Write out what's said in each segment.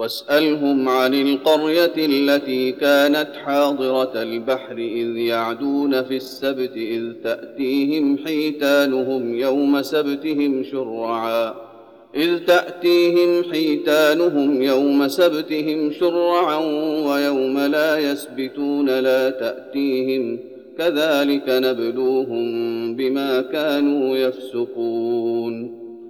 واسألهم عن القرية التي كانت حاضرة البحر إذ يعدون في السبت إذ تأتيهم حيتانهم يوم سبتهم شرعا. إذ تأتيهم حيتانهم يوم سبتهم شرعا ويوم لا يسبتون لا تأتيهم. كذلك نبلوهم بما كانوا يفسقون.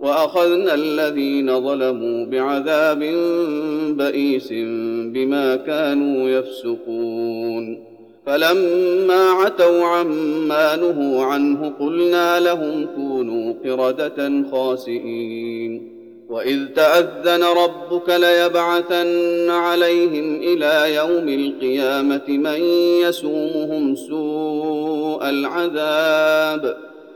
وأخذنا الذين ظلموا بعذاب بئيس بما كانوا يفسقون. فلما عتوا عما نهوا عنه قلنا لهم كونوا قردة خاسئين. وإذ تأذن ربك ليبعثن عليهم إلى يوم القيامة من يسومهم سوء العذاب.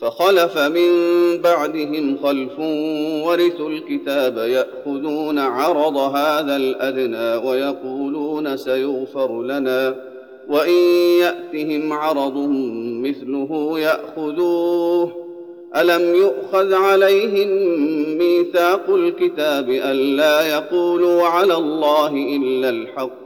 فخلف من بعدهم خلف ورثوا الكتاب يأخذون عرض هذا الأدنى ويقولون سيغفر لنا وإن يأتهم عرض مثله يأخذوه. ألم يؤخذ عليهم ميثاق الكتاب الا يقولوا على الله إلا الحق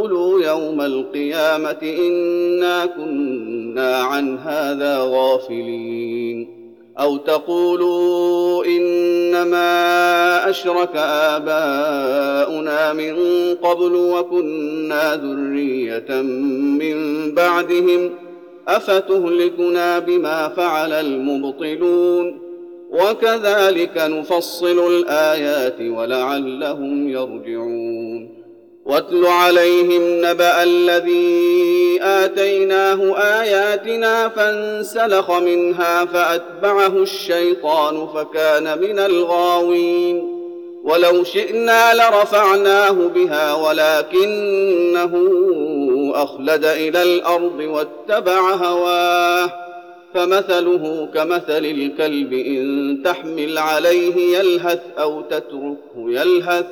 يوم القيامة إنا كنا عن هذا غافلين. أو تقولوا إنما أشرك آباؤنا من قبل وكنا ذرية من بعدهم أفتهلكنا بما فعل المبطلون. وكذلك نفصل الآيات ولعلهم يرجعون. واتل عليهم نبأ الذي آتيناه آياتنا فانسلخ منها فأتبعه الشيطان فكان من الغاوين. ولو شئنا لرفعناه بها ولكنه أخلد إلى الأرض واتبع هواه. فمثله كمثل الكلب إن تحمل عليه يلهث أو تتركه يلهث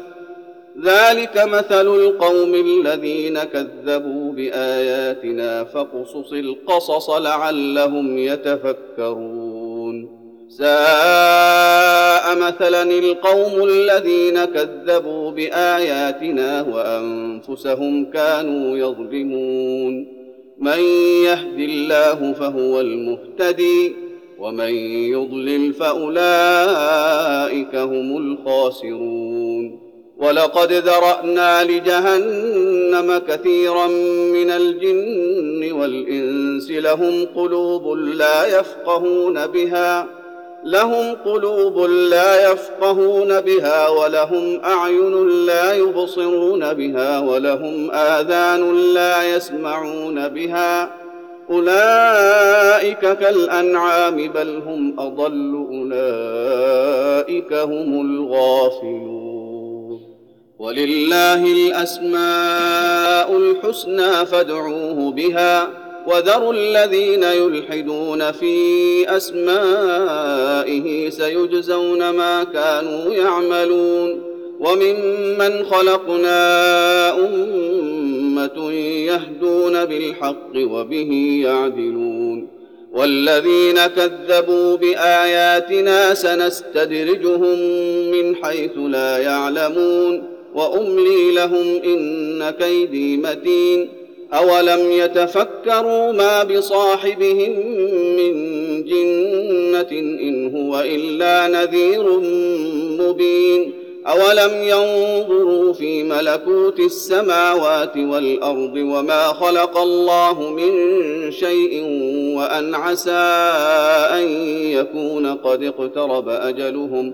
ذلك مثل القوم الذين كذبوا بآياتنا فاقصص القصص لعلهم يتفكرون. ساء مثلا القوم الذين كذبوا بآياتنا وأنفسهم كانوا يظلمون. من يهد الله فهو المهتدي ومن يضلل فأولئك هم الخاسرون. ولقد ذرأنا لجهنم كثيرا من الجن والإنس لهم قلوب لا يفقهون بها لهم قلوب لا يفقهون بها ولهم أعين لا يبصرون بها ولهم آذان لا يسمعون بها أولئك كالأنعام بل هم أضل أولئك هم الغافلون. ولله الأسماء الحسنى فادعوه بها وذروا الذين يلحدون في أسمائه سيجزون ما كانوا يعملون وممن خلقنا أمة يهدون بالحق وبه يعدلون والذين كذبوا بآياتنا سنستدرجهم من حيث لا يعلمون وأملي لهم إن كيدي متين أولم يتفكروا ما بصاحبهم من جنة إن هو إلا نذير مبين أولم ينظروا في ملكوت السماوات والأرض وما خلق الله من شيء وأن عسى أن يكون قد اقترب أجلهم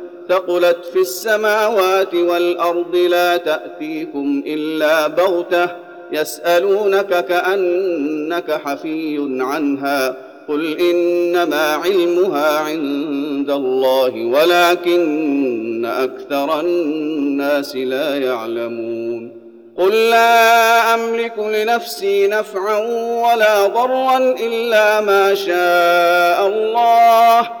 ثقلت في السماوات والأرض لا تأتيكم إلا بغتة يسألونك كأنك حفي عنها قل إنما علمها عند الله ولكن أكثر الناس لا يعلمون قل لا أملك لنفسي نفعا ولا ضرا إلا ما شاء الله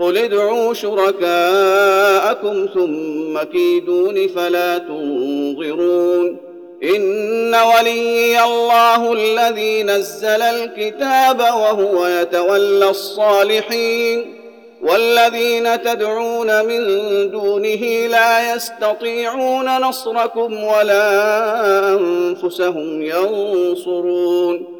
قل ادعوا شركاءكم ثم كيدون فلا تنظرون ان وليي الله الذي نزل الكتاب وهو يتولى الصالحين والذين تدعون من دونه لا يستطيعون نصركم ولا انفسهم ينصرون